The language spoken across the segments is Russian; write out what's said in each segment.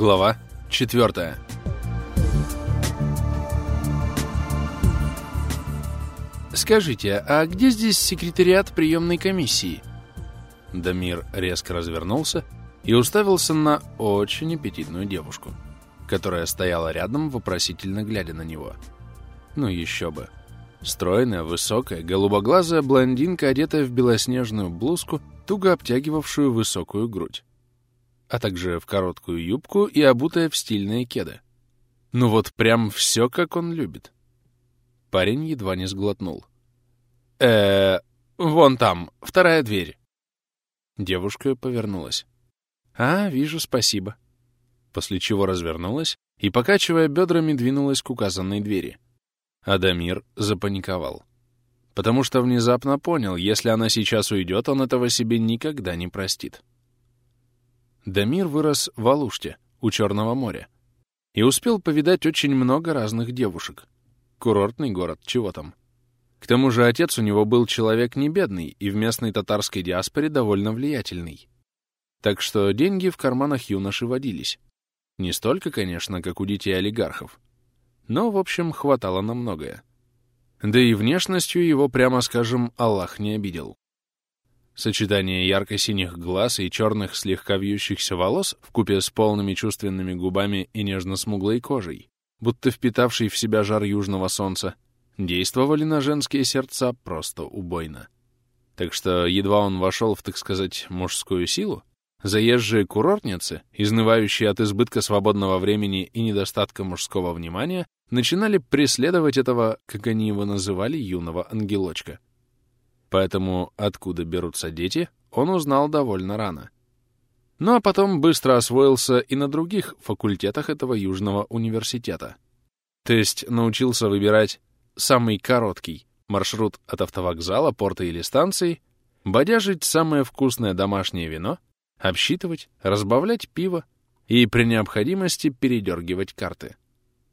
Глава 4. «Скажите, а где здесь секретариат приемной комиссии?» Дамир резко развернулся и уставился на очень аппетитную девушку, которая стояла рядом, вопросительно глядя на него. Ну еще бы. Стройная, высокая, голубоглазая блондинка, одетая в белоснежную блузку, туго обтягивавшую высокую грудь, а также в короткую юбку и обутая в стильные кеды. Ну вот прям все, как он любит. Парень едва не сглотнул. э вон там, вторая дверь. Девушка повернулась. «А, вижу, спасибо». После чего развернулась и, покачивая бедрами, двинулась к указанной двери. Адамир запаниковал. Потому что внезапно понял, если она сейчас уйдет, он этого себе никогда не простит. Дамир вырос в Алуште, у Черного моря, и успел повидать очень много разных девушек. Курортный город, чего там. К тому же отец у него был человек не бедный и в местной татарской диаспоре довольно влиятельный. Так что деньги в карманах юноши водились. Не столько, конечно, как у детей олигархов, но, в общем, хватало на многое. Да и внешностью его, прямо скажем, Аллах не обидел. Сочетание ярко-синих глаз и черных слегка вьющихся волос вкупе с полными чувственными губами и нежно-смуглой кожей, будто впитавший в себя жар южного солнца, действовали на женские сердца просто убойно. Так что едва он вошел в, так сказать, мужскую силу, заезжие курортницы, изнывающие от избытка свободного времени и недостатка мужского внимания, начинали преследовать этого, как они его называли, юного ангелочка. Поэтому откуда берутся дети, он узнал довольно рано. Ну а потом быстро освоился и на других факультетах этого Южного университета. То есть научился выбирать самый короткий маршрут от автовокзала, порта или станции, бодяжить самое вкусное домашнее вино, обсчитывать, разбавлять пиво и при необходимости передергивать карты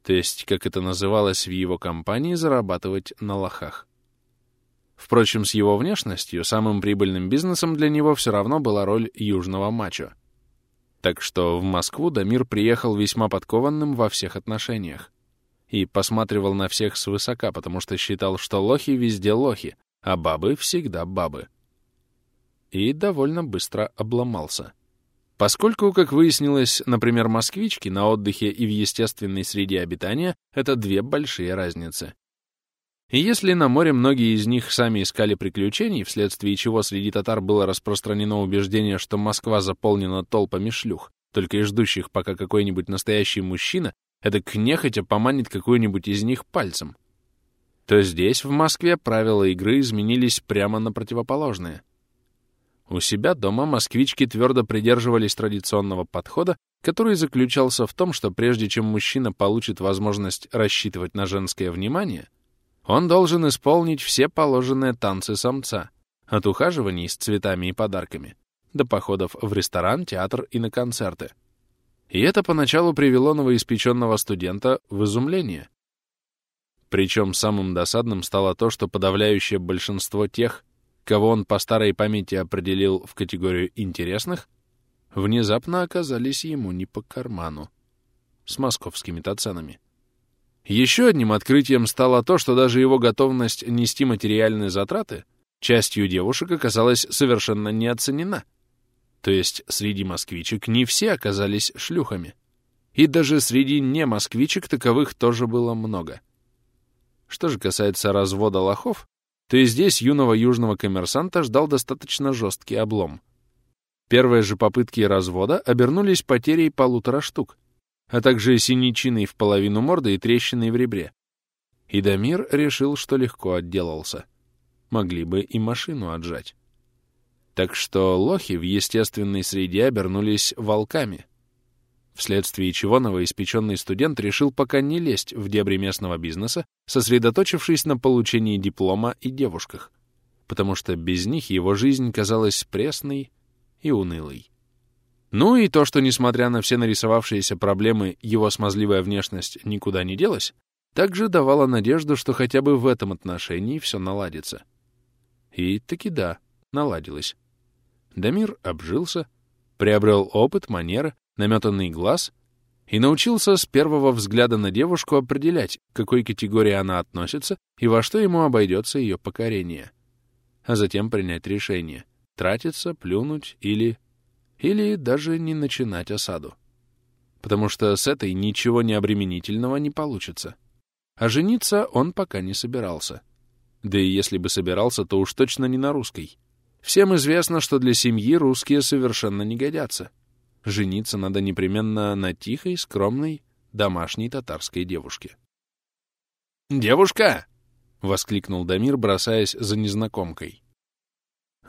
то есть, как это называлось в его компании, зарабатывать на лохах. Впрочем, с его внешностью самым прибыльным бизнесом для него все равно была роль южного мачо. Так что в Москву Дамир приехал весьма подкованным во всех отношениях и посматривал на всех свысока, потому что считал, что лохи везде лохи, а бабы всегда бабы. И довольно быстро обломался. Поскольку, как выяснилось, например, москвички на отдыхе и в естественной среде обитания — это две большие разницы. И если на море многие из них сами искали приключений, вследствие чего среди татар было распространено убеждение, что Москва заполнена толпами шлюх, только и ждущих, пока какой-нибудь настоящий мужчина это нехотя поманит какую-нибудь из них пальцем, то здесь, в Москве, правила игры изменились прямо на противоположные. У себя дома москвички твердо придерживались традиционного подхода, который заключался в том, что прежде чем мужчина получит возможность рассчитывать на женское внимание, он должен исполнить все положенные танцы самца, от ухаживаний с цветами и подарками до походов в ресторан, театр и на концерты. И это поначалу привело новоиспеченного студента в изумление. Причем самым досадным стало то, что подавляющее большинство тех, кого он по старой памяти определил в категорию интересных, внезапно оказались ему не по карману. С московскими-то ценами. Еще одним открытием стало то, что даже его готовность нести материальные затраты частью девушек оказалась совершенно не оценена. То есть среди москвичек не все оказались шлюхами. И даже среди не москвичек таковых тоже было много. Что же касается развода лохов, то и здесь юного южного коммерсанта ждал достаточно жесткий облом. Первые же попытки развода обернулись потерей полутора штук, а также синячиной в половину морды и трещиной в ребре. И Дамир решил, что легко отделался. Могли бы и машину отжать. Так что лохи в естественной среде обернулись волками — вследствие чего новоиспеченный студент решил пока не лезть в дебри местного бизнеса, сосредоточившись на получении диплома и девушках, потому что без них его жизнь казалась пресной и унылой. Ну и то, что, несмотря на все нарисовавшиеся проблемы, его смазливая внешность никуда не делась, также давала надежду, что хотя бы в этом отношении все наладится. И таки да, наладилось. Дамир обжился, приобрел опыт, манеры, наметанный глаз и научился с первого взгляда на девушку определять, к какой категории она относится и во что ему обойдется ее покорение. А затем принять решение — тратиться, плюнуть или... или даже не начинать осаду. Потому что с этой ничего необременительного не получится. А жениться он пока не собирался. Да и если бы собирался, то уж точно не на русской. Всем известно, что для семьи русские совершенно не годятся. Жениться надо непременно на тихой, скромной, домашней татарской девушке. «Девушка!» — воскликнул Дамир, бросаясь за незнакомкой.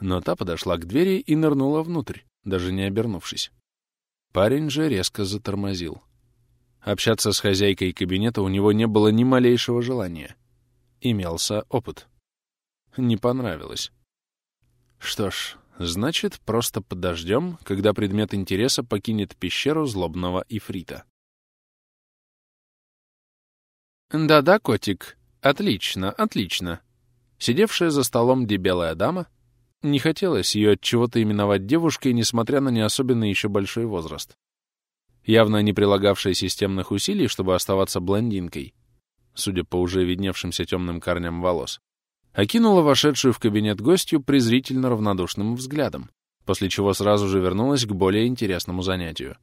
Но та подошла к двери и нырнула внутрь, даже не обернувшись. Парень же резко затормозил. Общаться с хозяйкой кабинета у него не было ни малейшего желания. Имелся опыт. Не понравилось. Что ж, значит, просто подождем, когда предмет интереса покинет пещеру злобного ифрита. «Да-да, котик. Отлично, отлично». Сидевшая за столом дебелая дама, не хотелось ее от чего-то именовать девушкой, несмотря на не особенно еще большой возраст. Явно не прилагавшая системных усилий, чтобы оставаться блондинкой, судя по уже видневшимся темным корням волос, окинула вошедшую в кабинет гостью презрительно равнодушным взглядом, после чего сразу же вернулась к более интересному занятию.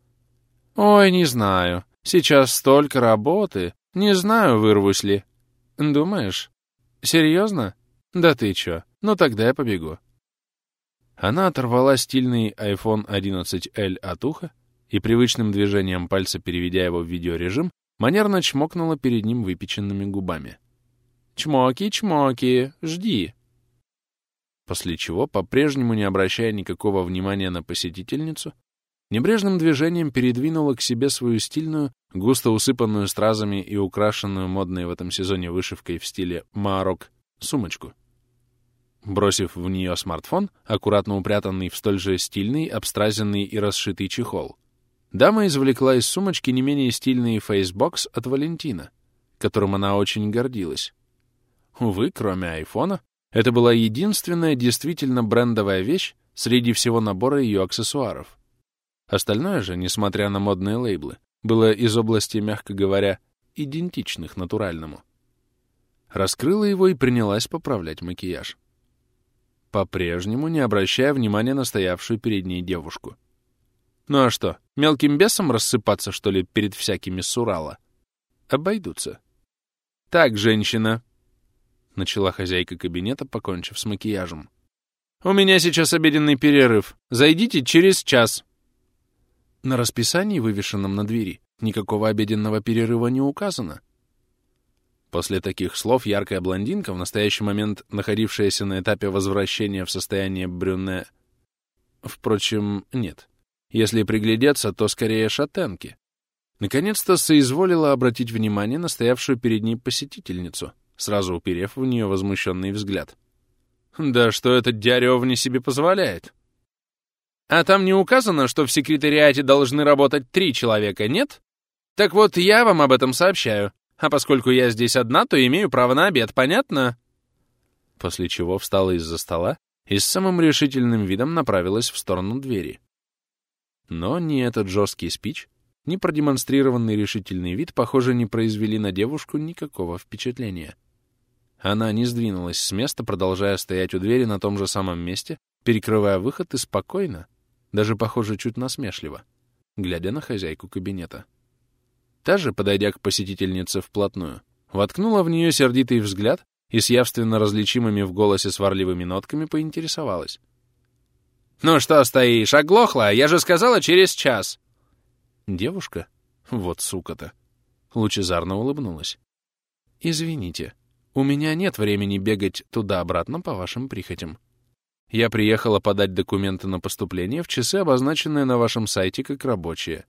«Ой, не знаю. Сейчас столько работы. Не знаю, вырвусь ли. Думаешь? Серьезно? Да ты чё? Ну тогда я побегу». Она оторвала стильный iPhone 11L от уха и привычным движением пальца, переведя его в видеорежим, манерно чмокнула перед ним выпеченными губами. «Чмоки-чмоки, жди!» После чего, по-прежнему не обращая никакого внимания на посетительницу, небрежным движением передвинула к себе свою стильную, густо усыпанную стразами и украшенную модной в этом сезоне вышивкой в стиле «Маарок» сумочку. Бросив в нее смартфон, аккуратно упрятанный в столь же стильный, обстразенный и расшитый чехол, дама извлекла из сумочки не менее стильный фейсбокс от Валентина, которым она очень гордилась. Увы, кроме айфона, это была единственная действительно брендовая вещь среди всего набора ее аксессуаров. Остальное же, несмотря на модные лейблы, было из области, мягко говоря, идентичных натуральному. Раскрыла его и принялась поправлять макияж. По-прежнему не обращая внимания на стоявшую перед ней девушку. Ну а что, мелким бесом рассыпаться, что ли, перед всякими Сурала? Обойдутся. Так, женщина, — начала хозяйка кабинета, покончив с макияжем. «У меня сейчас обеденный перерыв. Зайдите через час». На расписании, вывешенном на двери, никакого обеденного перерыва не указано. После таких слов яркая блондинка, в настоящий момент находившаяся на этапе возвращения в состояние брюне... Впрочем, нет. Если приглядеться, то скорее шатенки. Наконец-то соизволила обратить внимание на стоявшую перед ней посетительницу — сразу уперев в нее возмущенный взгляд. «Да что этот Дярёв себе позволяет?» «А там не указано, что в секретариате должны работать три человека, нет? Так вот, я вам об этом сообщаю. А поскольку я здесь одна, то имею право на обед, понятно?» После чего встала из-за стола и с самым решительным видом направилась в сторону двери. Но ни этот жесткий спич, ни продемонстрированный решительный вид, похоже, не произвели на девушку никакого впечатления. Она не сдвинулась с места, продолжая стоять у двери на том же самом месте, перекрывая выход и спокойно, даже, похоже, чуть насмешливо, глядя на хозяйку кабинета. Та же, подойдя к посетительнице вплотную, воткнула в нее сердитый взгляд и с явственно различимыми в голосе сварливыми нотками поинтересовалась. «Ну что стоишь, оглохла? Я же сказала, через час!» Девушка, вот сука-то, лучезарно улыбнулась. «Извините», у меня нет времени бегать туда-обратно по вашим прихотям. Я приехала подать документы на поступление в часы, обозначенные на вашем сайте как рабочие.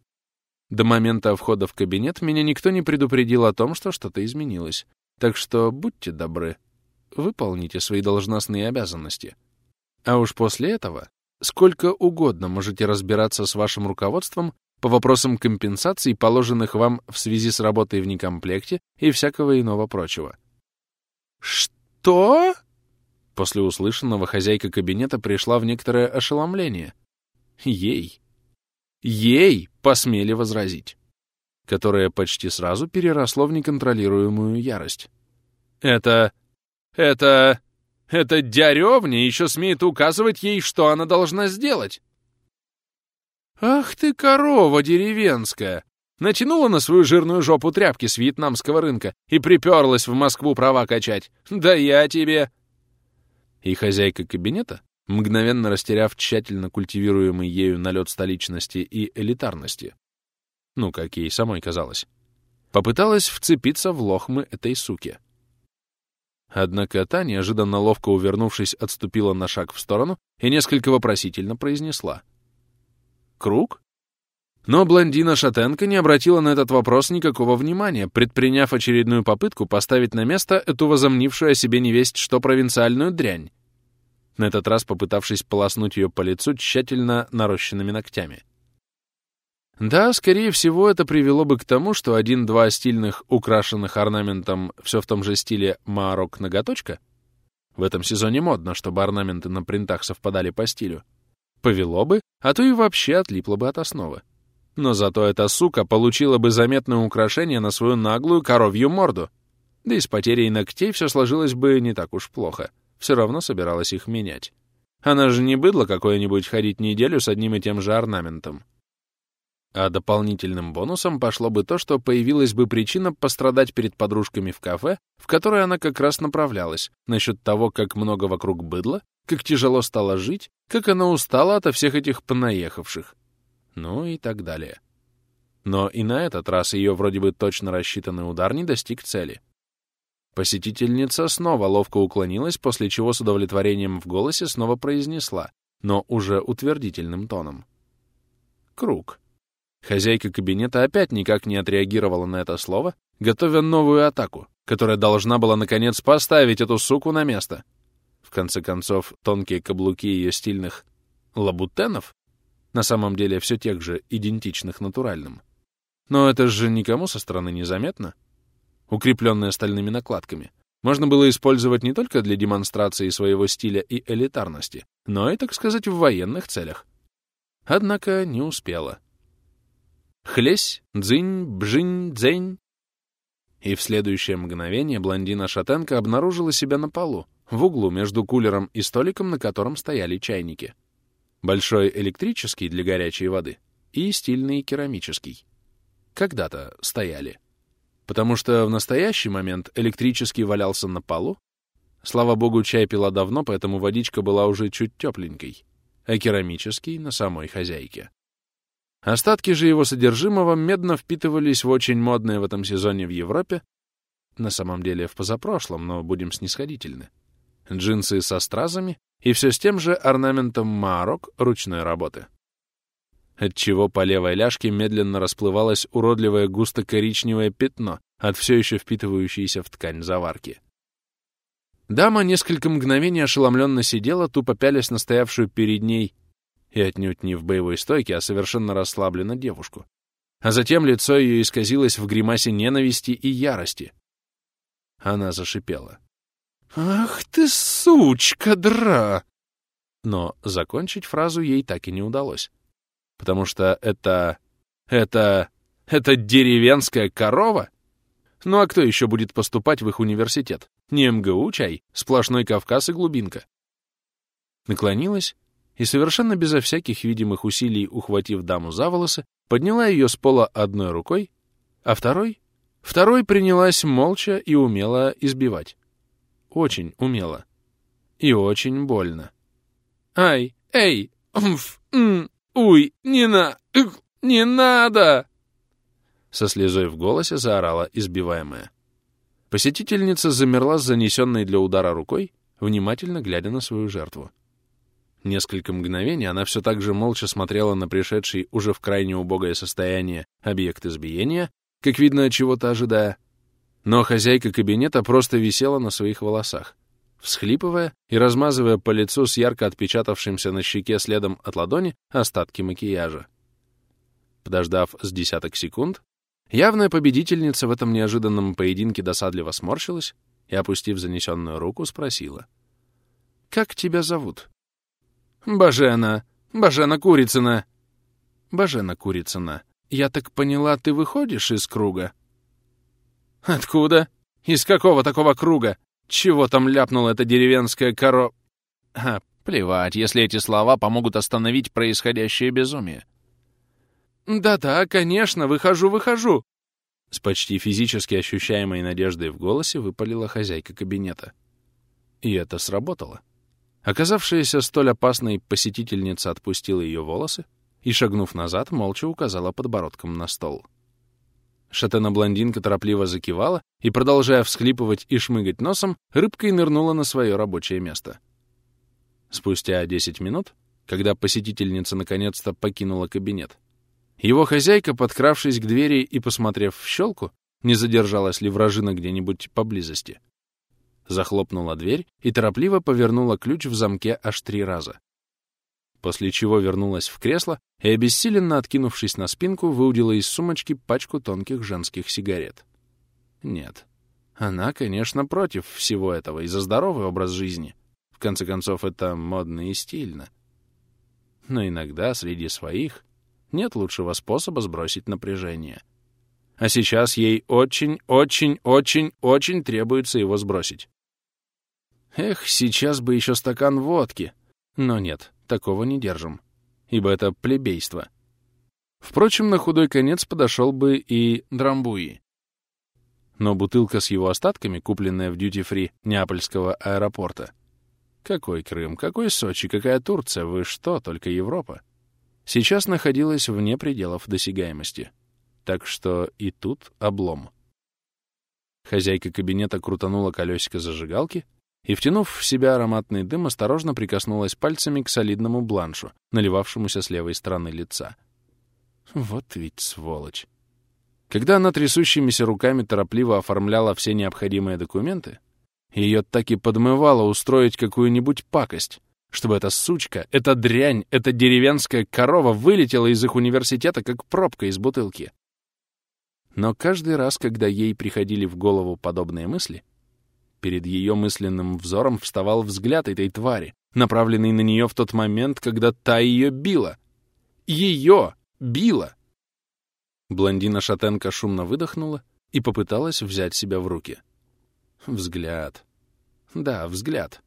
До момента входа в кабинет меня никто не предупредил о том, что что-то изменилось. Так что будьте добры, выполните свои должностные обязанности. А уж после этого сколько угодно можете разбираться с вашим руководством по вопросам компенсаций, положенных вам в связи с работой в некомплекте и всякого иного прочего. «Что?» После услышанного хозяйка кабинета пришла в некоторое ошеломление. Ей. Ей посмели возразить. которое почти сразу переросло в неконтролируемую ярость. «Это... это... это дяревня еще смеет указывать ей, что она должна сделать!» «Ах ты, корова деревенская!» Натянула на свою жирную жопу тряпки с вьетнамского рынка и приперлась в Москву права качать. «Да я тебе!» И хозяйка кабинета, мгновенно растеряв тщательно культивируемый ею налет столичности и элитарности, ну, как ей самой казалось, попыталась вцепиться в лохмы этой суки. Однако та, неожиданно ловко увернувшись, отступила на шаг в сторону и несколько вопросительно произнесла. «Круг?» Но блондина-шатенка не обратила на этот вопрос никакого внимания, предприняв очередную попытку поставить на место эту возомнившую о себе невесть что провинциальную дрянь, на этот раз попытавшись полоснуть ее по лицу тщательно нарощенными ногтями. Да, скорее всего, это привело бы к тому, что один-два стильных, украшенных орнаментом все в том же стиле маорок-ноготочка в этом сезоне модно, чтобы орнаменты на принтах совпадали по стилю, повело бы, а то и вообще отлипло бы от основы. Но зато эта сука получила бы заметное украшение на свою наглую коровью морду. Да и с потерей ногтей все сложилось бы не так уж плохо. Все равно собиралась их менять. Она же не быдло какое-нибудь ходить неделю с одним и тем же орнаментом. А дополнительным бонусом пошло бы то, что появилась бы причина пострадать перед подружками в кафе, в которое она как раз направлялась, насчет того, как много вокруг быдла, как тяжело стало жить, как она устала ото всех этих понаехавших ну и так далее. Но и на этот раз ее вроде бы точно рассчитанный удар не достиг цели. Посетительница снова ловко уклонилась, после чего с удовлетворением в голосе снова произнесла, но уже утвердительным тоном. «Круг». Хозяйка кабинета опять никак не отреагировала на это слово, готовя новую атаку, которая должна была, наконец, поставить эту суку на место. В конце концов, тонкие каблуки ее стильных лабутенов на самом деле все тех же, идентичных натуральным. Но это же никому со стороны не заметно. Укрепленные стальными накладками, можно было использовать не только для демонстрации своего стиля и элитарности, но и, так сказать, в военных целях. Однако не успела. Хлесь, дзынь, бжинь, дзень. И в следующее мгновение блондина-шатенка обнаружила себя на полу, в углу между кулером и столиком, на котором стояли чайники. Большой электрический для горячей воды и стильный керамический. Когда-то стояли. Потому что в настоящий момент электрический валялся на полу. Слава богу, чай пила давно, поэтому водичка была уже чуть тепленькой, а керамический — на самой хозяйке. Остатки же его содержимого медно впитывались в очень модное в этом сезоне в Европе, на самом деле в позапрошлом, но будем снисходительны, джинсы со стразами и все с тем же орнаментом маорок ручной работы. Отчего по левой ляжке медленно расплывалось уродливое густо-коричневое пятно от все еще впитывающейся в ткань заварки. Дама несколько мгновений ошеломленно сидела, тупо пялясь на стоявшую перед ней и отнюдь не в боевой стойке, а совершенно расслабленно девушку. А затем лицо ее исказилось в гримасе ненависти и ярости. Она зашипела. «Ах ты, сучка, дра!» Но закончить фразу ей так и не удалось. Потому что это... это... это деревенская корова? Ну а кто еще будет поступать в их университет? Не МГУ, чай, сплошной Кавказ и глубинка. Наклонилась и, совершенно безо всяких видимых усилий ухватив даму за волосы, подняла ее с пола одной рукой, а второй... Второй принялась молча и умело избивать. Очень умело. И очень больно. «Ай! Эй! Умф! М! Уй! Не на... Не надо!» Со слезой в голосе заорала избиваемая. Посетительница замерла с занесенной для удара рукой, внимательно глядя на свою жертву. Несколько мгновений она все так же молча смотрела на пришедший уже в крайне убогое состояние объект избиения, как видно, чего-то ожидая, но хозяйка кабинета просто висела на своих волосах, всхлипывая и размазывая по лицу с ярко отпечатавшимся на щеке следом от ладони остатки макияжа. Подождав с десяток секунд, явная победительница в этом неожиданном поединке досадливо сморщилась и, опустив занесенную руку, спросила. «Как тебя зовут?» «Бажена! Бажена Курицына!» «Бажена Курицына, я так поняла, ты выходишь из круга?» «Откуда? Из какого такого круга? Чего там ляпнула эта деревенская коро...» а, плевать, если эти слова помогут остановить происходящее безумие. «Да-да, конечно, выхожу, выхожу!» С почти физически ощущаемой надеждой в голосе выпалила хозяйка кабинета. И это сработало. Оказавшаяся столь опасной посетительница отпустила ее волосы и, шагнув назад, молча указала подбородком на стол. Шатена-блондинка торопливо закивала и, продолжая всхлипывать и шмыгать носом, рыбкой нырнула на свое рабочее место. Спустя 10 минут, когда посетительница наконец-то покинула кабинет, его хозяйка, подкравшись к двери и посмотрев в щелку, не задержалась ли вражина где-нибудь поблизости, захлопнула дверь и торопливо повернула ключ в замке аж три раза. После чего вернулась в кресло и, обессиленно откинувшись на спинку, выудила из сумочки пачку тонких женских сигарет. Нет, она, конечно, против всего этого и за здоровый образ жизни. В конце концов, это модно и стильно. Но иногда среди своих нет лучшего способа сбросить напряжение. А сейчас ей очень-очень-очень-очень требуется его сбросить. Эх, сейчас бы еще стакан водки. Но нет, такого не держим, ибо это плебейство. Впрочем, на худой конец подошел бы и драмбуи. Но бутылка с его остатками, купленная в дьюти-фри Неапольского аэропорта. Какой Крым, какой Сочи, какая Турция, вы что, только Европа? Сейчас находилась вне пределов досягаемости. Так что и тут облом. Хозяйка кабинета крутанула колесико зажигалки — и, втянув в себя ароматный дым, осторожно прикоснулась пальцами к солидному бланшу, наливавшемуся с левой стороны лица. Вот ведь сволочь. Когда она трясущимися руками торопливо оформляла все необходимые документы, ее так и подмывало устроить какую-нибудь пакость, чтобы эта сучка, эта дрянь, эта деревенская корова вылетела из их университета, как пробка из бутылки. Но каждый раз, когда ей приходили в голову подобные мысли, Перед ее мысленным взором вставал взгляд этой твари, направленный на нее в тот момент, когда та ее била. Ее била! Блондина-шатенка шумно выдохнула и попыталась взять себя в руки. Взгляд. Да, взгляд.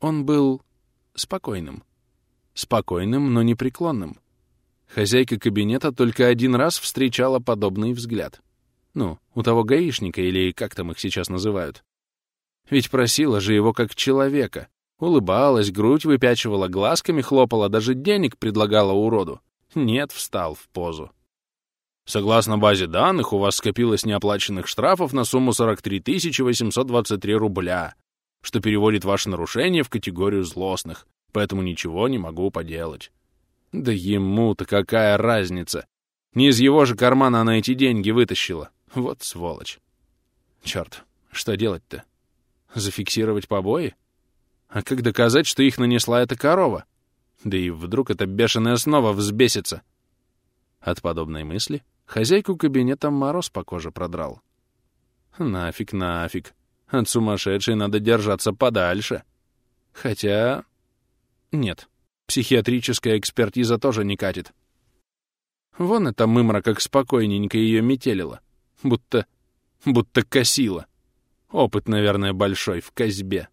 Он был спокойным. Спокойным, но непреклонным. Хозяйка кабинета только один раз встречала подобный взгляд. Ну, у того гаишника, или как там их сейчас называют. Ведь просила же его как человека. Улыбалась, грудь выпячивала, глазками хлопала, даже денег предлагала уроду. Нет, встал в позу. Согласно базе данных, у вас скопилось неоплаченных штрафов на сумму 43 823 рубля, что переводит ваше нарушение в категорию злостных, поэтому ничего не могу поделать. Да ему-то какая разница? Не из его же кармана она эти деньги вытащила. Вот сволочь. Черт, что делать-то? Зафиксировать побои? А как доказать, что их нанесла эта корова? Да и вдруг эта бешеная снова взбесится? От подобной мысли хозяйку кабинета мороз по коже продрал. Нафиг, нафиг. От сумасшедшей надо держаться подальше. Хотя... Нет, психиатрическая экспертиза тоже не катит. Вон эта мымра как спокойненько ее метелила. Будто... будто косила. Опыт, наверное, большой, в козьбе.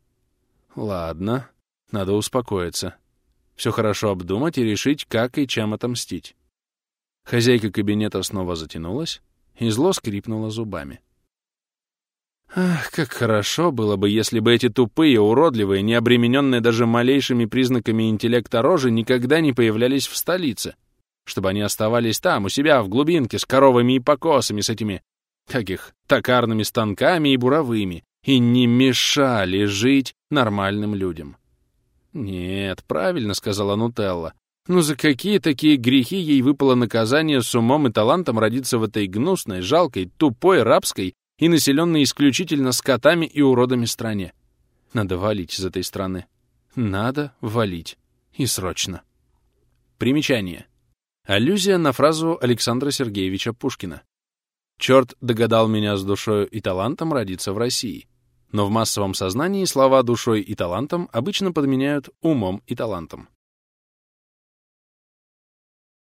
Ладно, надо успокоиться. Все хорошо обдумать и решить, как и чем отомстить. Хозяйка кабинета снова затянулась и зло скрипнула зубами. Ах, как хорошо было бы, если бы эти тупые, уродливые, не обремененные даже малейшими признаками интеллекта рожи никогда не появлялись в столице, чтобы они оставались там, у себя, в глубинке, с коровами и покосами, с этими как их, токарными станками и буровыми, и не мешали жить нормальным людям. «Нет, правильно», — сказала Нутелла. «Ну за какие такие грехи ей выпало наказание с умом и талантом родиться в этой гнусной, жалкой, тупой, рабской и населенной исключительно скотами и уродами стране? Надо валить из этой страны. Надо валить. И срочно». Примечание. Аллюзия на фразу Александра Сергеевича Пушкина. Черт догадал меня с душою и талантом родиться в России. Но в массовом сознании слова «душой» и «талантом» обычно подменяют «умом» и «талантом».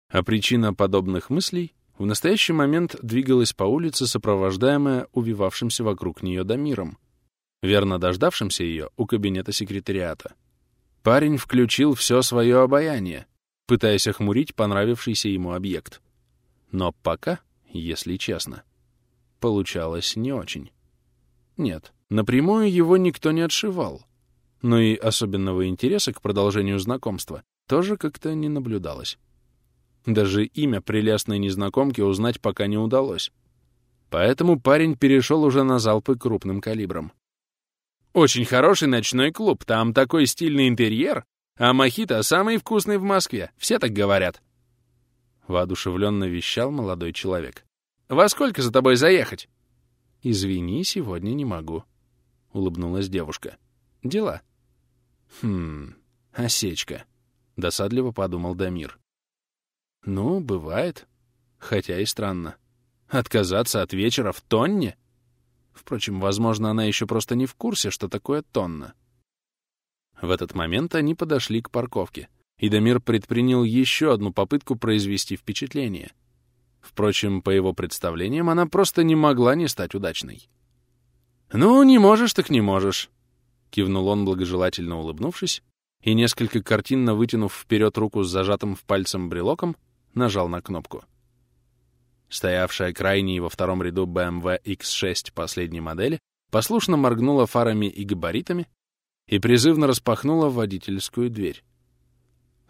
А причина подобных мыслей в настоящий момент двигалась по улице, сопровождаемая увивавшимся вокруг нее Дамиром, верно дождавшимся ее у кабинета секретариата. Парень включил все свое обаяние, пытаясь охмурить понравившийся ему объект. Но пока, если честно, получалось не очень. Нет, напрямую его никто не отшивал, но и особенного интереса к продолжению знакомства тоже как-то не наблюдалось. Даже имя прелестной незнакомки узнать пока не удалось. Поэтому парень перешел уже на залпы крупным калибром. «Очень хороший ночной клуб, там такой стильный интерьер, а мохито самый вкусный в Москве, все так говорят». Воодушевленно вещал молодой человек. «Во сколько за тобой заехать?» «Извини, сегодня не могу», — улыбнулась девушка. «Дела». «Хм, осечка», — досадливо подумал Дамир. Ну, бывает. Хотя и странно. Отказаться от вечера в тонне? Впрочем, возможно, она еще просто не в курсе, что такое тонна. В этот момент они подошли к парковке, и Дамир предпринял еще одну попытку произвести впечатление. Впрочем, по его представлениям, она просто не могла не стать удачной. «Ну, не можешь, так не можешь», — кивнул он, благожелательно улыбнувшись, и, несколько картинно вытянув вперед руку с зажатым в пальцем брелоком, нажал на кнопку. Стоявшая крайней во втором ряду BMW X6 последней модели послушно моргнула фарами и габаритами и призывно распахнула водительскую дверь.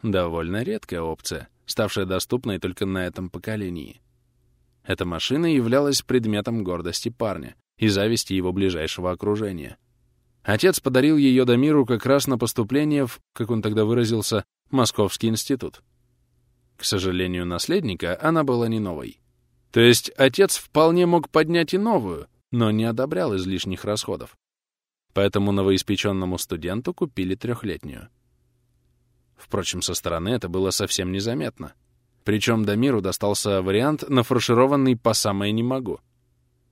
Довольно редкая опция, ставшая доступной только на этом поколении. Эта машина являлась предметом гордости парня и зависти его ближайшего окружения. Отец подарил ее Дамиру как раз на поступление в, как он тогда выразился, Московский институт. К сожалению, наследника она была не новой. То есть отец вполне мог поднять и новую, но не одобрял излишних расходов. Поэтому новоиспеченному студенту купили трехлетнюю. Впрочем, со стороны это было совсем незаметно. Причем Дамиру достался вариант, нафаршированный по самое не могу.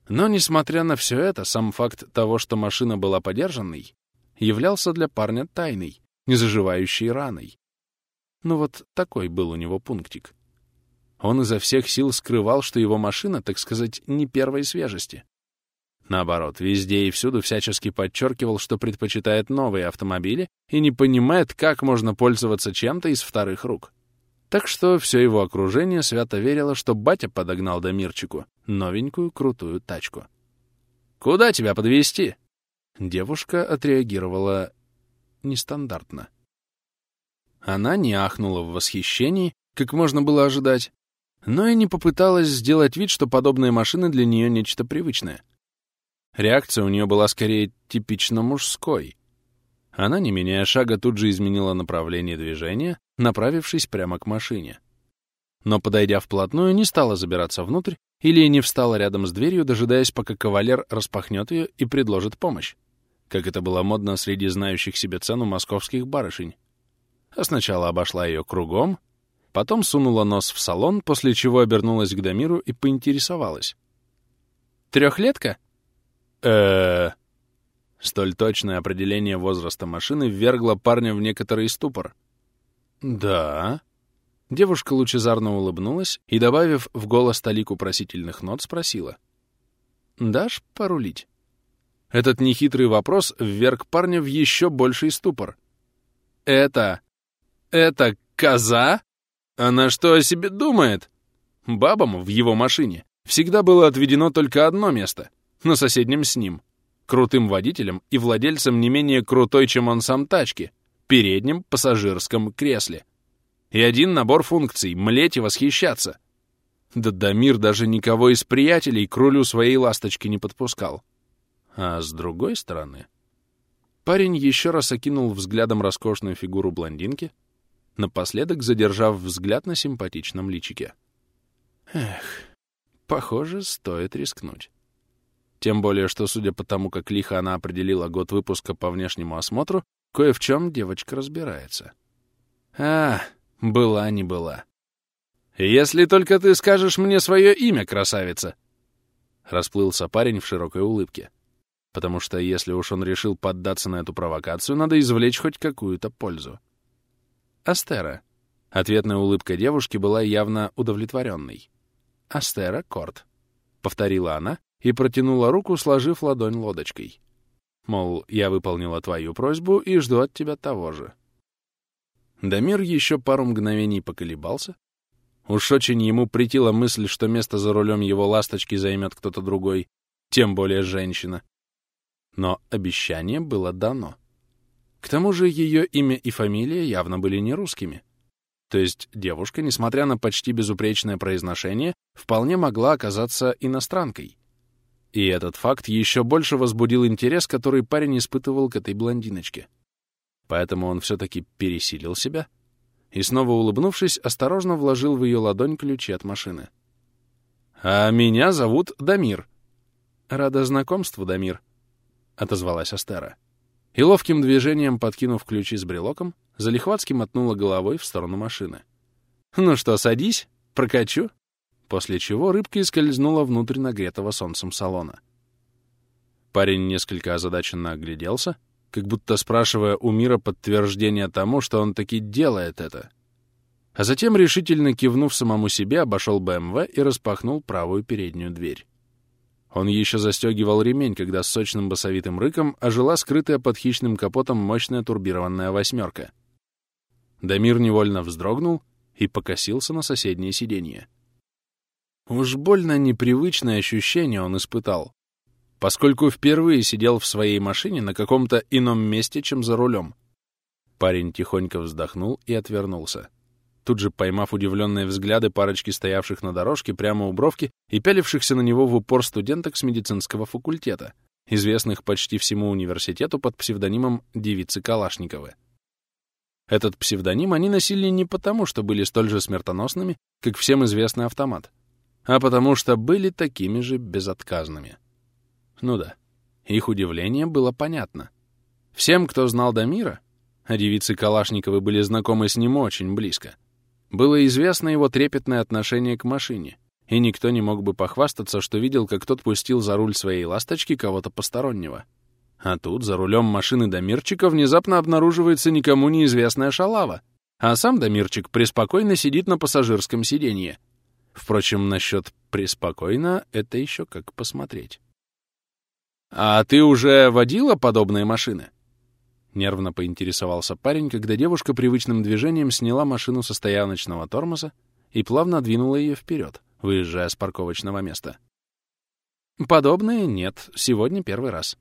Но, несмотря на все это, сам факт того, что машина была подержанной, являлся для парня тайной, незаживающей раной. Ну вот такой был у него пунктик. Он изо всех сил скрывал, что его машина, так сказать, не первой свежести. Наоборот, везде и всюду всячески подчеркивал, что предпочитает новые автомобили и не понимает, как можно пользоваться чем-то из вторых рук. Так что все его окружение свято верило, что батя подогнал Дамирчику новенькую крутую тачку. «Куда тебя подвезти? Девушка отреагировала нестандартно. Она не ахнула в восхищении, как можно было ожидать, но и не попыталась сделать вид, что подобные машины для нее нечто привычное. Реакция у нее была скорее типично мужской. Она, не меняя шага, тут же изменила направление движения, направившись прямо к машине. Но, подойдя вплотную, не стала забираться внутрь или не встала рядом с дверью, дожидаясь, пока кавалер распахнет ее и предложит помощь, как это было модно среди знающих себе цену московских барышень а сначала обошла ее кругом, потом сунула нос в салон, после чего обернулась к Дамиру и поинтересовалась. «Трехлетка?» Э Столь точное определение возраста машины ввергло парня в некоторый ступор. «Да». Девушка лучезарно улыбнулась и, добавив в голос талику просительных нот, спросила. «Дашь порулить?» Этот нехитрый вопрос вверг парня в еще больший ступор. «Это это коза? Она что о себе думает? Бабам в его машине всегда было отведено только одно место — на соседнем с ним. Крутым водителем и владельцем не менее крутой, чем он сам тачки, переднем пассажирском кресле. И один набор функций — млеть и восхищаться. Да Дамир даже никого из приятелей к рулю своей ласточки не подпускал. А с другой стороны... Парень еще раз окинул взглядом роскошную фигуру блондинки — напоследок задержав взгляд на симпатичном личике. Эх, похоже, стоит рискнуть. Тем более, что, судя по тому, как лихо она определила год выпуска по внешнему осмотру, кое в чем девочка разбирается. А, была не была. «Если только ты скажешь мне свое имя, красавица!» Расплылся парень в широкой улыбке. Потому что если уж он решил поддаться на эту провокацию, надо извлечь хоть какую-то пользу. Астера. Ответная улыбка девушки была явно удовлетворенной. Астера Корт», — повторила она и протянула руку, сложив ладонь лодочкой. Мол, я выполнила твою просьбу и жду от тебя того же. Дамир еще пару мгновений поколебался. Уж очень ему притила мысль, что место за рулем его ласточки займет кто-то другой, тем более женщина. Но обещание было дано. К тому же ее имя и фамилия явно были не русскими. То есть девушка, несмотря на почти безупречное произношение, вполне могла оказаться иностранкой. И этот факт еще больше возбудил интерес, который парень испытывал к этой блондиночке. Поэтому он все-таки пересилил себя и, снова улыбнувшись, осторожно вложил в ее ладонь ключи от машины. «А меня зовут Дамир». «Рада знакомству, Дамир», — отозвалась Астера. И ловким движением, подкинув ключи с брелоком, залихватски мотнула головой в сторону машины. «Ну что, садись, прокачу?» После чего рыбка скользнула внутрь нагретого солнцем салона. Парень несколько озадаченно огляделся, как будто спрашивая у мира подтверждение тому, что он таки делает это. А затем, решительно кивнув самому себе, обошел БМВ и распахнул правую переднюю дверь. Он еще застегивал ремень, когда с сочным басовитым рыком ожила скрытая под хищным капотом мощная турбированная восьмерка. Дамир невольно вздрогнул и покосился на соседнее сиденье. Уж больно непривычное ощущение он испытал, поскольку впервые сидел в своей машине на каком-то ином месте, чем за рулем. Парень тихонько вздохнул и отвернулся тут же поймав удивленные взгляды парочки стоявших на дорожке прямо у бровки и пялившихся на него в упор студенток с медицинского факультета, известных почти всему университету под псевдонимом девицы Калашниковы. Этот псевдоним они носили не потому, что были столь же смертоносными, как всем известный автомат, а потому что были такими же безотказными. Ну да, их удивление было понятно. Всем, кто знал Дамира, а девицы Калашниковы были знакомы с ним очень близко, было известно его трепетное отношение к машине, и никто не мог бы похвастаться, что видел, как тот пустил за руль своей ласточки кого-то постороннего. А тут за рулем машины Дамирчика внезапно обнаруживается никому неизвестная шалава, а сам Дамирчик преспокойно сидит на пассажирском сиденье. Впрочем, насчет «преспокойно» — это еще как посмотреть. «А ты уже водила подобные машины?» Нервно поинтересовался парень, когда девушка привычным движением сняла машину со стояночного тормоза и плавно двинула ее вперед, выезжая с парковочного места. «Подобное нет, сегодня первый раз».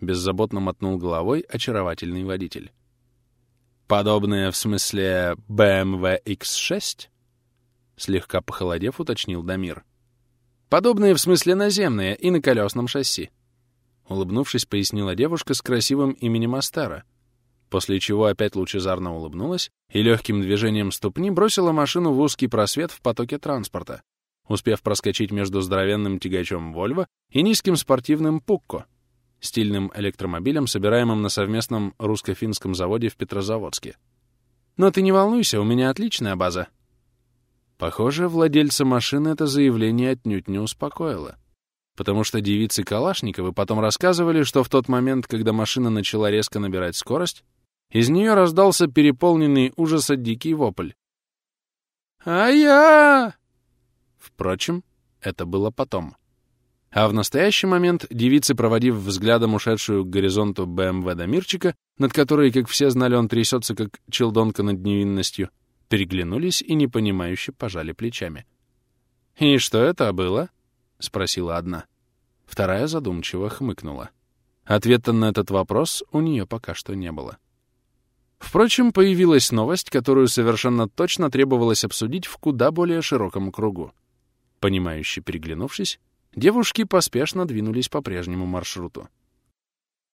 Беззаботно мотнул головой очаровательный водитель. «Подобное в смысле BMW X6?» Слегка похолодев, уточнил Дамир. «Подобные в смысле наземные и на колесном шасси», Улыбнувшись, пояснила девушка с красивым именем Астара, после чего опять лучезарно улыбнулась и легким движением ступни бросила машину в узкий просвет в потоке транспорта, успев проскочить между здоровенным тягачом «Вольво» и низким спортивным «Пукко», стильным электромобилем, собираемым на совместном русско-финском заводе в Петрозаводске. «Но ты не волнуйся, у меня отличная база». Похоже, владельца машины это заявление отнюдь не успокоило потому что девицы Калашниковы потом рассказывали, что в тот момент, когда машина начала резко набирать скорость, из нее раздался переполненный ужаса дикий вопль. «А я!» Впрочем, это было потом. А в настоящий момент девицы, проводив взглядом ушедшую к горизонту БМВ Дамирчика, над которой, как все знали, он трясется, как челдонка над невинностью, переглянулись и непонимающе пожали плечами. «И что это было?» — спросила одна. Вторая задумчиво хмыкнула. Ответа на этот вопрос у нее пока что не было. Впрочем, появилась новость, которую совершенно точно требовалось обсудить в куда более широком кругу. Понимающе переглянувшись, девушки поспешно двинулись по прежнему маршруту.